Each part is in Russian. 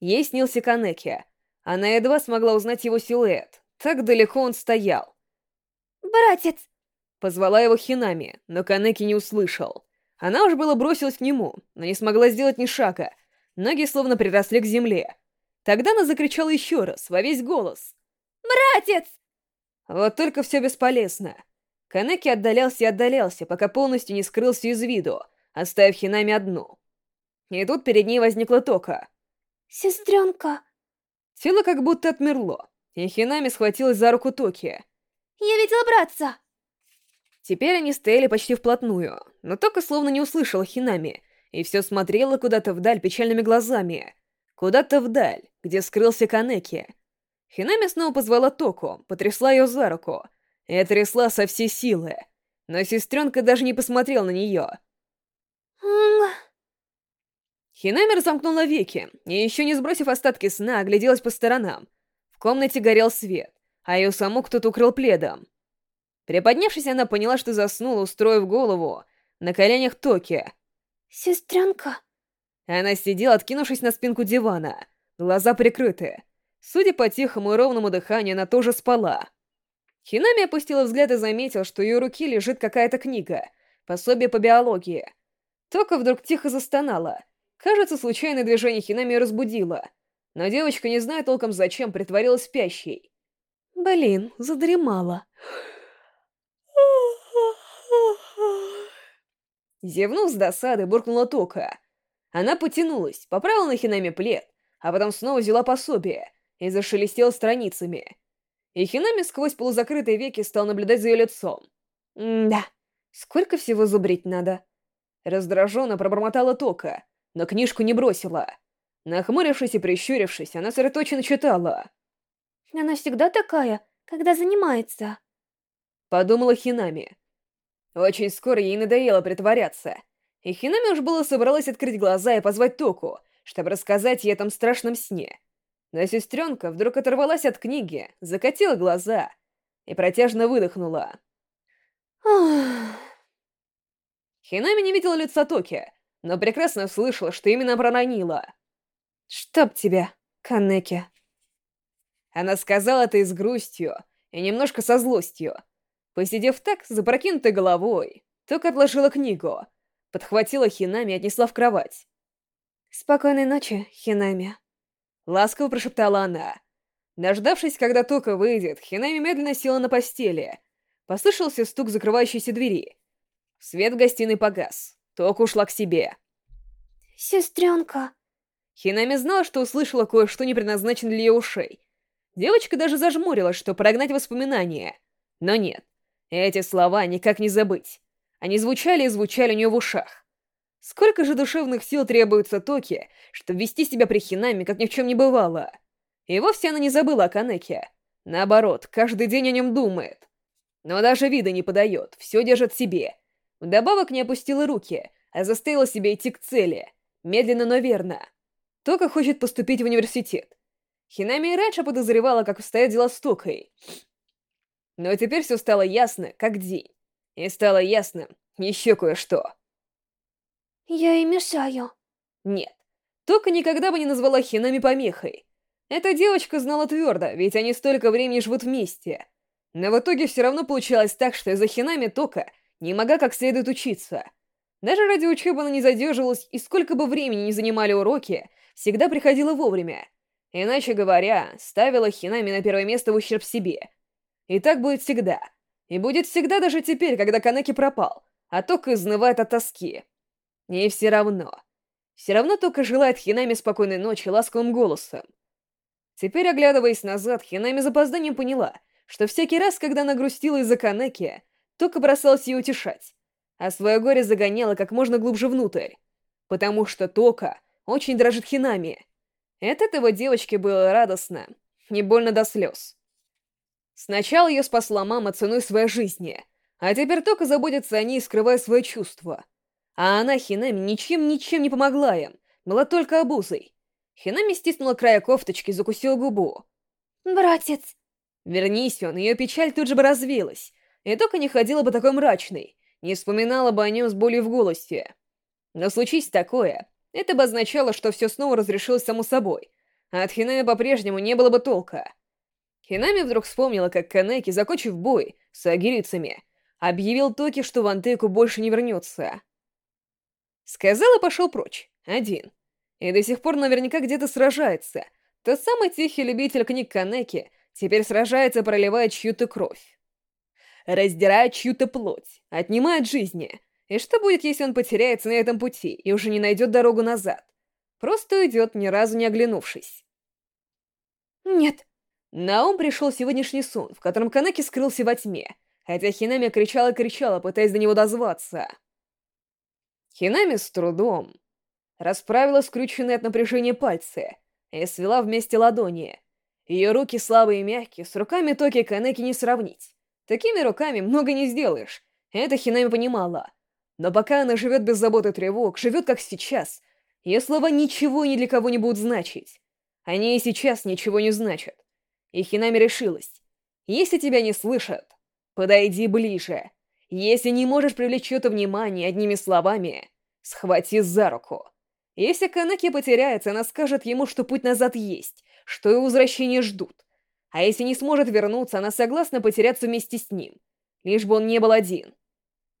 Ей снился Канеки. Она едва смогла узнать его силуэт. Так далеко он стоял. «Братец!» Позвала его Хинами, но Канеки не услышал. Она уж было бросилась к нему, но не смогла сделать ни шага. Ноги словно приросли к земле. Тогда она закричала еще раз, во весь голос. «Братец!» Вот только все бесполезно. Канеки отдалялся и отдалялся, пока полностью не скрылся из виду, оставив Хинами одну. И тут перед ней возникла Тока. «Сестренка!» Тело как будто отмерло, и Хинами схватилась за руку Токи. «Я видела братца!» Теперь они стояли почти вплотную, но Тока словно не услышала Хинами, и все смотрела куда-то вдаль печальными глазами. Куда-то вдаль, где скрылся Канеки. Хинами снова позвала Току, потрясла ее за руку, и трясла со всей силы. Но сестренка даже не посмотрела на нее. Хинами разомкнула веки, и еще не сбросив остатки сна, огляделась по сторонам. В комнате горел свет, а ее саму кто-то укрыл пледом. Приподнявшись, она поняла, что заснула, устроив голову на коленях Токи. «Сестренка?» Она сидела, откинувшись на спинку дивана, глаза прикрыты. Судя по тихому и ровному дыханию, она тоже спала. Хинами опустила взгляд и заметил, что ее руки лежит какая-то книга, пособие по биологии. Тока вдруг тихо застонала. Кажется, случайное движение Хинами разбудило. Но девочка, не зная толком зачем, притворилась спящей. Блин, задремала. Зевнув с досады, буркнула Тока. Она потянулась, поправила на Хинами плед, а потом снова взяла пособие и зашелестела страницами. И Хинами сквозь полузакрытые веки стал наблюдать за ее лицом. «Да, сколько всего зубрить надо?» Раздраженно пробормотала Тока, но книжку не бросила. Нахмурившись и прищурившись, она сосредоточенно читала. «Она всегда такая, когда занимается», — подумала Хинами. Очень скоро ей надоело притворяться, и Хинами уж было собралась открыть глаза и позвать Току, чтобы рассказать ей о этом страшном сне. Но сестренка вдруг оторвалась от книги, закатила глаза и протяжно выдохнула. Хинами не видела лица Токи, но прекрасно слышала, что именно проронила. «Чтоб тебя, Канеки!» Она сказала это и с грустью, и немножко со злостью, Посидев так, запрокинутой головой, Ток отложила книгу, подхватила Хинами и отнесла в кровать. «Спокойной ночи, Хинами», — ласково прошептала она. Дождавшись, когда Тока выйдет, Хинами медленно села на постели. Послышался стук закрывающейся двери. Свет в гостиной погас. Тока ушла к себе. «Сестренка...» Хинами знала, что услышала кое-что не предназначенное для ее ушей. Девочка даже зажмурилась, чтобы прогнать воспоминания. Но нет. Эти слова никак не забыть. Они звучали и звучали у нее в ушах. Сколько же душевных сил требуется Токи, чтобы вести себя при Хинами, как ни в чем не бывало? И вовсе она не забыла о Канеке. Наоборот, каждый день о нем думает. Но даже вида не подает, все держит себе. Вдобавок не опустила руки, а заставила себя идти к цели. Медленно, но верно. Тока хочет поступить в университет. Хинами и раньше подозревала, как обстоят дела с Токой. Но теперь все стало ясно, как день. И стало ясно еще кое-что. Я и мешаю. Нет. Тока никогда бы не назвала Хинами помехой. Эта девочка знала твердо, ведь они столько времени живут вместе. Но в итоге все равно получалось так, что из-за Хинами Тока не могла как следует учиться. Даже ради учебы она не задерживалась, и сколько бы времени не занимали уроки, всегда приходила вовремя. Иначе говоря, ставила Хинами на первое место в ущерб себе — и так будет всегда. И будет всегда даже теперь, когда Канеки пропал, а Тока изнывает от тоски. И все равно. Все равно Тока желает Хинами спокойной ночи ласковым голосом. Теперь, оглядываясь назад, Хинами запозданием поняла, что всякий раз, когда она грустила из-за Канеки, Тока бросалась ее утешать, а свое горе загоняла как можно глубже внутрь, потому что Тока очень дрожит Хинами. От этого девочке было радостно, не больно до слез. Сначала ее спасла мама ценой своей жизни, а теперь только заботится о ней, скрывая свои чувства. А она, Хинами, ничем-ничем не помогла им, была только обузой. Хинами стиснула края кофточки и закусила губу. «Братец!» Вернись он, ее печаль тут же бы развилась, и только не ходила бы такой мрачной, не вспоминала бы о нем с болью в голосе. Но случись такое, это бы означало, что все снова разрешилось само собой, а от Хинами по-прежнему не было бы толка. Хинами вдруг вспомнила, как Канеки, закончив бой с агирицами, объявил Токи, что Вантеку больше не вернется. Сказал и пошел прочь, один. И до сих пор наверняка где-то сражается. Тот самый тихий любитель книг Канеки теперь сражается, проливая чью-то кровь. Раздирая чью-то плоть, отнимает жизни. И что будет, если он потеряется на этом пути и уже не найдет дорогу назад? Просто уйдет, ни разу не оглянувшись. Нет. На ум пришел сегодняшний сон, в котором Канеки скрылся во тьме, хотя Хинами кричала-кричала, пытаясь до него дозваться. Хинами с трудом расправила скрюченные от напряжения пальцы и свела вместе ладони. Ее руки слабые и мягкие, с руками Токи Канеки не сравнить. Такими руками много не сделаешь, это Хинами понимала. Но пока она живет без забот и тревог, живет как сейчас, ее слова ничего ни для кого не будут значить. Они и сейчас ничего не значат. И Хинами решилась. Если тебя не слышат, подойди ближе. Если не можешь привлечь чье-то внимание одними словами, схвати за руку. Если Канаки потеряется, она скажет ему, что путь назад есть, что его возвращение ждут. А если не сможет вернуться, она согласна потеряться вместе с ним, лишь бы он не был один.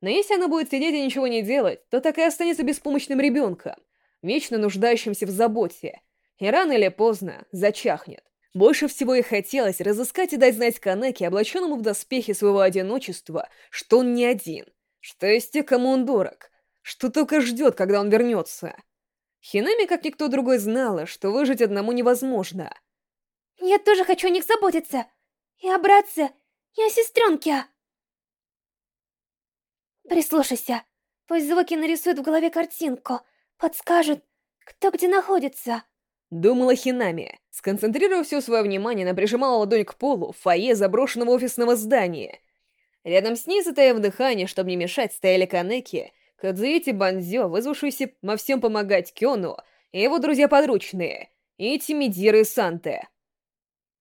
Но если она будет сидеть и ничего не делать, то так и останется беспомощным ребенком, вечно нуждающимся в заботе, и рано или поздно зачахнет. Больше всего ей хотелось разыскать и дать знать Канеке, облаченному в доспехи своего одиночества, что он не один, что есть те, кому он дорог, что только ждет, когда он вернется. Хинами, как никто другой, знала, что выжить одному невозможно. «Я тоже хочу о них заботиться. И о братце, и о сестренке». Прислушайся. Пусть звуки нарисуют в голове картинку, подскажут, кто где находится. Думала Хинами, сконцентрировав все свое внимание, она прижимала ладонь к полу в фойе заброшенного офисного здания. Рядом с ней, затаив дыхание, чтобы не мешать, стояли Канеки, Кадзуити Банзё, вызвавшийся во всем помогать Кёну, и его друзья-подручные, и Тимидиры Санте.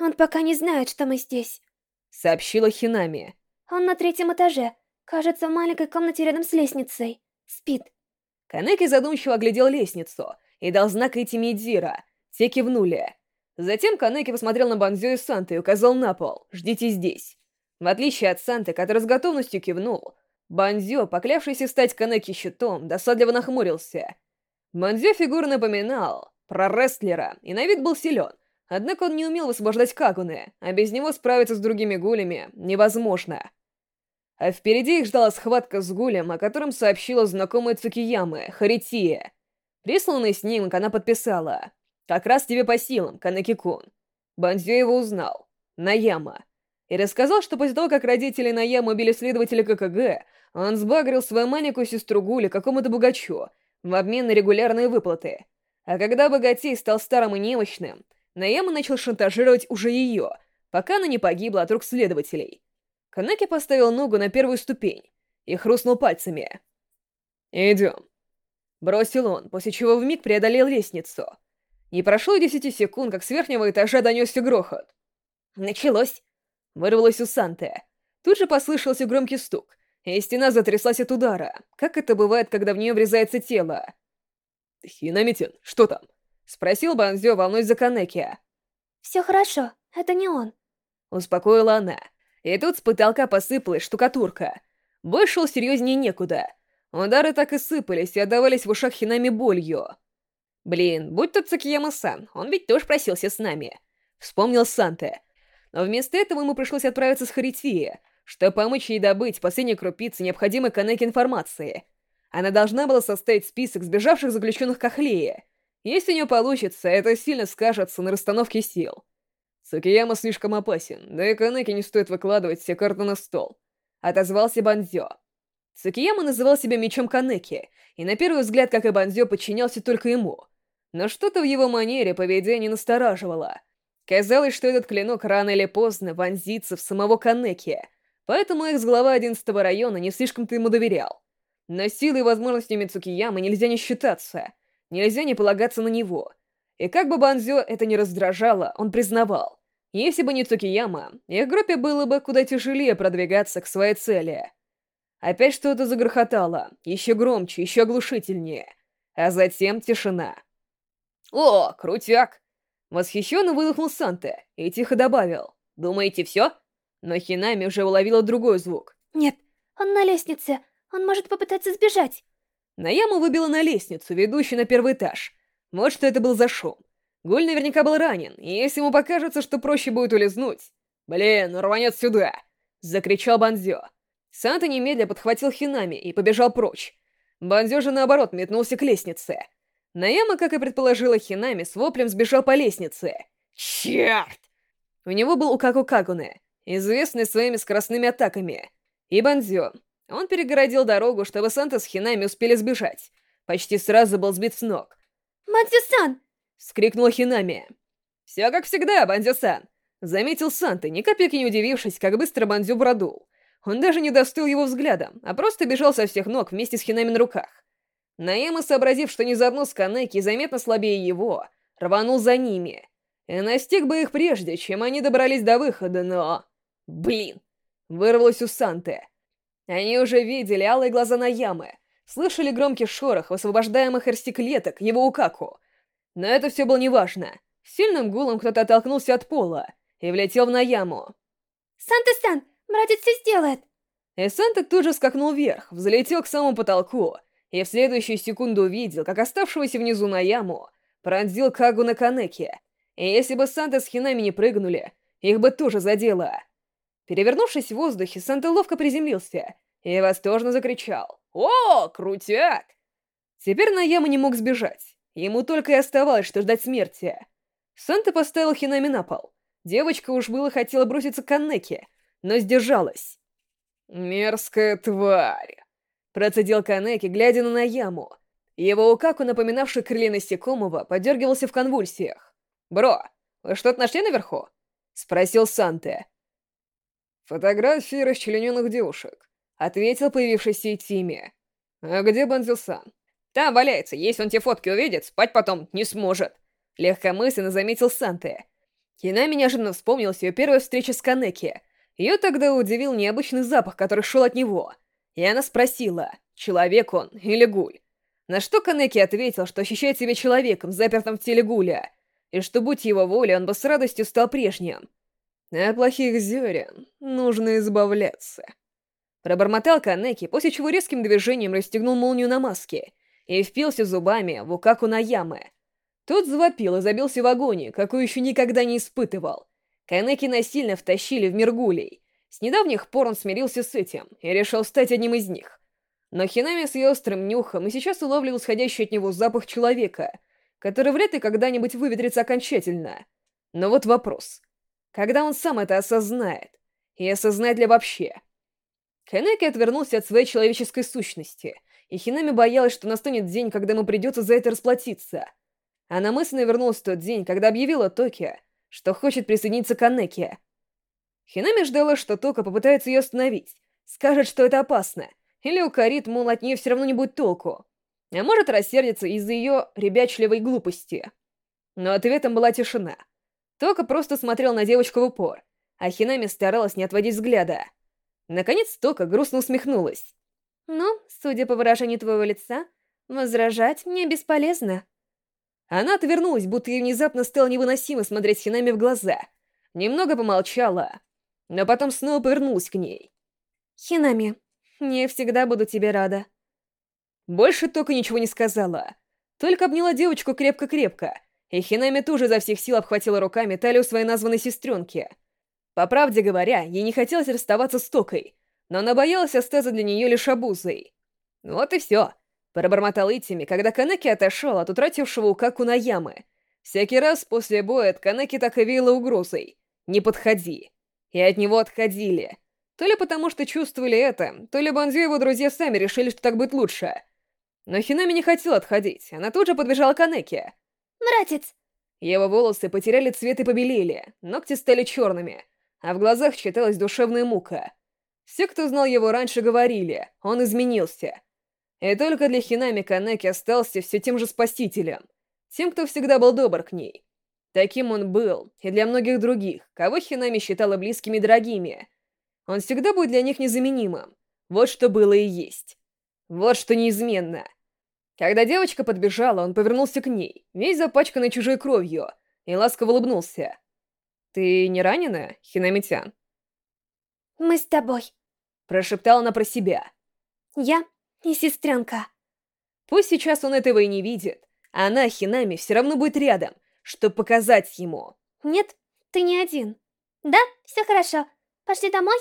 «Он пока не знает, что мы здесь», — сообщила Хинами. «Он на третьем этаже. Кажется, в маленькой комнате рядом с лестницей. Спит. Канеки задумчиво оглядел лестницу и дал знак Этимидзира. Те кивнули. Затем Канеки посмотрел на Банзё и Санты и указал на пол. «Ждите здесь». В отличие от Санты, который с готовностью кивнул, Банзё, поклявшийся стать Канеки щитом, досадливо нахмурился. Банзё фигурно напоминал про рестлера и на вид был силен, однако он не умел высвобождать Кагуны, а без него справиться с другими гулями невозможно. А впереди их ждала схватка с гулем, о котором сообщила знакомая Цукиямы, Харития. Присланный снимок она подписала. «Как раз тебе по силам, Канеки-кун». Бандзё его узнал. Наяма. И рассказал, что после того, как родители Наяма убили следователя ККГ, он сбагрил свою маленькую сестру Гули какому-то богачу в обмен на регулярные выплаты. А когда богатей стал старым и немощным, Наяма начал шантажировать уже ее, пока она не погибла от рук следователей. Канеки поставил ногу на первую ступень и хрустнул пальцами. «Идем». Бросил он, после чего вмиг преодолел лестницу. Не прошло и десяти секунд, как с верхнего этажа донесся грохот. «Началось!» — вырвалось у Санте. Тут же послышался громкий стук, и стена затряслась от удара, как это бывает, когда в нее врезается тело. «Хинамитин, что там?» — спросил Банзё, волнуясь за Канеки. «Все хорошо, это не он», — успокоила она. И тут с потолка посыпалась штукатурка. Бой шел серьезнее некуда. Удары так и сыпались и отдавались в ушах Хинами болью. «Блин, будь тут Цукияма-сан, он ведь тоже просился с нами», — вспомнил Санте. Но вместо этого ему пришлось отправиться с Харитии, чтобы помочь ей добыть последние крупицы необходимой Канеки информации. Она должна была составить список сбежавших заключенных Кахлея. Если у нее получится, это сильно скажется на расстановке сил. Цукияма слишком опасен, да и Канеки не стоит выкладывать все карты на стол. Отозвался Банзё. Цукияма называл себя мечом Канеки, и на первый взгляд, как и Банзё, подчинялся только ему. Но что-то в его манере поведения настораживало. Казалось, что этот клинок рано или поздно вонзится в самого Канеки, поэтому экс-глава 11 района не слишком-то ему доверял. Но силой и возможностями Цукиямы нельзя не считаться, нельзя не полагаться на него. И как бы Банзё это ни раздражало, он признавал. Если бы не Цукияма, их группе было бы куда тяжелее продвигаться к своей цели. Опять что-то загрохотало, еще громче, еще оглушительнее. А затем тишина. «О, крутяк!» Восхищенно выдохнул Санте и тихо добавил. «Думаете, все?» Но Хинами уже уловила другой звук. «Нет, он на лестнице. Он может попытаться сбежать». Наяма выбила на лестницу, ведущую на первый этаж. Вот что это был за шум. Гуль наверняка был ранен, и если ему покажется, что проще будет улизнуть... «Блин, рванет сюда!» — закричал Банзё. Санта немедля подхватил Хинами и побежал прочь. Банзё же, наоборот, метнулся к лестнице. Наяма, как и предположила Хинами, с воплем сбежал по лестнице. «Черт!» У него был Укаку Кагуне, известный своими скоростными атаками. И Банзё. Он перегородил дорогу, чтобы Санта с Хинами успели сбежать. Почти сразу был сбит с ног. «Бандзю-сан!» — вскрикнула Хинами. «Все как всегда, Бандзю-сан!» Заметил Санта, ни капельки не удивившись, как быстро Бандзю продул. Он даже не достал его взглядом, а просто бежал со всех ног вместе с Хинами на руках. Наэма, сообразив, что не заодно с Канеки заметно слабее его, рванул за ними. И настиг бы их прежде, чем они добрались до выхода, но... Блин! Вырвалось у Санты. Они уже видели алые глаза Наямы, слышали громкий шорох высвобождаемых эрстиклеток его Укаку. Но это все было неважно. Сильным гулом кто-то оттолкнулся от пола и влетел в Наяму. «Санта-сан, братец все сделает!» И Санта тут же скакнул вверх, взлетел к самому потолку и в следующую секунду увидел, как оставшегося внизу на яму пронзил Кагу на Канеке. И если бы Санта с Хинами не прыгнули, их бы тоже задело. Перевернувшись в воздухе, Санта ловко приземлился и восторженно закричал «О, крутяк!». Теперь на яму не мог сбежать. Ему только и оставалось, что ждать смерти. Санта поставил Хинами на пол. Девочка уж было хотела броситься к Канеке, но сдержалась. «Мерзкая тварь!» Процедил Канеки, глядя на Наяму. Его укаку, напоминавший крылья насекомого, подергивался в конвульсиях. «Бро, вы что-то нашли наверху?» — спросил Санте. «Фотографии расчлененных девушек», — ответил появившийся Итими. «А где Банзюсан?» «Там валяется, если он те фотки увидит, спать потом не сможет», — легкомысленно заметил Санте. Хинами неожиданно вспомнилась ее первая встреча с Канеки. Ее тогда удивил необычный запах, который шел от него — и она спросила, человек он или гуль. На что Канеки ответил, что ощущает себя человеком, запертым в теле гуля, и что, будь его воля, он бы с радостью стал прежним. От плохих зерен нужно избавляться. Пробормотал Канеки, после чего резким движением расстегнул молнию на маске и впился зубами в Укаку на ямы. Тот завопил и забился в агонии, какую еще никогда не испытывал. Канеки насильно втащили в мир гулей, с недавних пор он смирился с этим и решил стать одним из них. Но Хинами с ее острым нюхом и сейчас улавливал исходящий от него запах человека, который вряд ли когда-нибудь выветрится окончательно. Но вот вопрос. Когда он сам это осознает? И осознает ли вообще? Канеки отвернулся от своей человеческой сущности, и Хинами боялась, что настанет день, когда ему придется за это расплатиться. Она мысленно вернулась в тот день, когда объявила Токи, что хочет присоединиться к Анеке, Хинами ждала, что Тока попытается ее остановить, скажет, что это опасно, или укорит, мол, от нее все равно не будет толку. А может рассердиться из-за ее ребячливой глупости. Но ответом была тишина. Тока просто смотрел на девочку в упор, а Хинами старалась не отводить взгляда. Наконец Тока грустно усмехнулась. «Ну, судя по выражению твоего лица, возражать мне бесполезно». Она отвернулась, будто ей внезапно стало невыносимо смотреть Хинами в глаза. Немного помолчала, но потом снова повернулась к ней. «Хинами, я всегда буду тебе рада». Больше только ничего не сказала. Только обняла девочку крепко-крепко, и Хинами тоже изо всех сил обхватила руками талию своей названной сестренки. По правде говоря, ей не хотелось расставаться с Токой, но она боялась остаться для нее лишь обузой. Вот и все. Пробормотал Итими, когда Канеки отошел от утратившего Укаку на ямы. Всякий раз после боя от Канеки так и веяло угрозой. «Не подходи» и от него отходили. То ли потому, что чувствовали это, то ли Бонзю и его друзья сами решили, что так будет лучше. Но Хинами не хотела отходить, она тут же подбежала к Анеке. «Братец!» Его волосы потеряли цвет и побелели, ногти стали черными, а в глазах читалась душевная мука. Все, кто знал его раньше, говорили, он изменился. И только для Хинами Канеки остался все тем же спасителем, тем, кто всегда был добр к ней. Таким он был и для многих других, кого Хинами считала близкими и дорогими. Он всегда будет для них незаменимым. Вот что было и есть. Вот что неизменно. Когда девочка подбежала, он повернулся к ней, весь запачканный чужой кровью, и ласково улыбнулся. «Ты не ранена, Хинамитян?» «Мы с тобой», — прошептала она про себя. «Я и сестренка». Пусть сейчас он этого и не видит, а она, Хинами, все равно будет рядом, чтобы показать ему. «Нет, ты не один». «Да, все хорошо. Пошли домой?»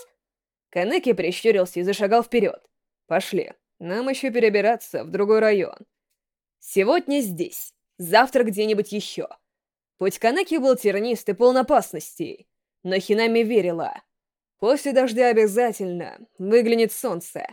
Канеки прищурился и зашагал вперед. «Пошли. Нам еще перебираться в другой район. Сегодня здесь, завтра где-нибудь еще». Путь Канеки был тернист и полон опасностей, но Хинами верила. После дождя обязательно выглянет солнце.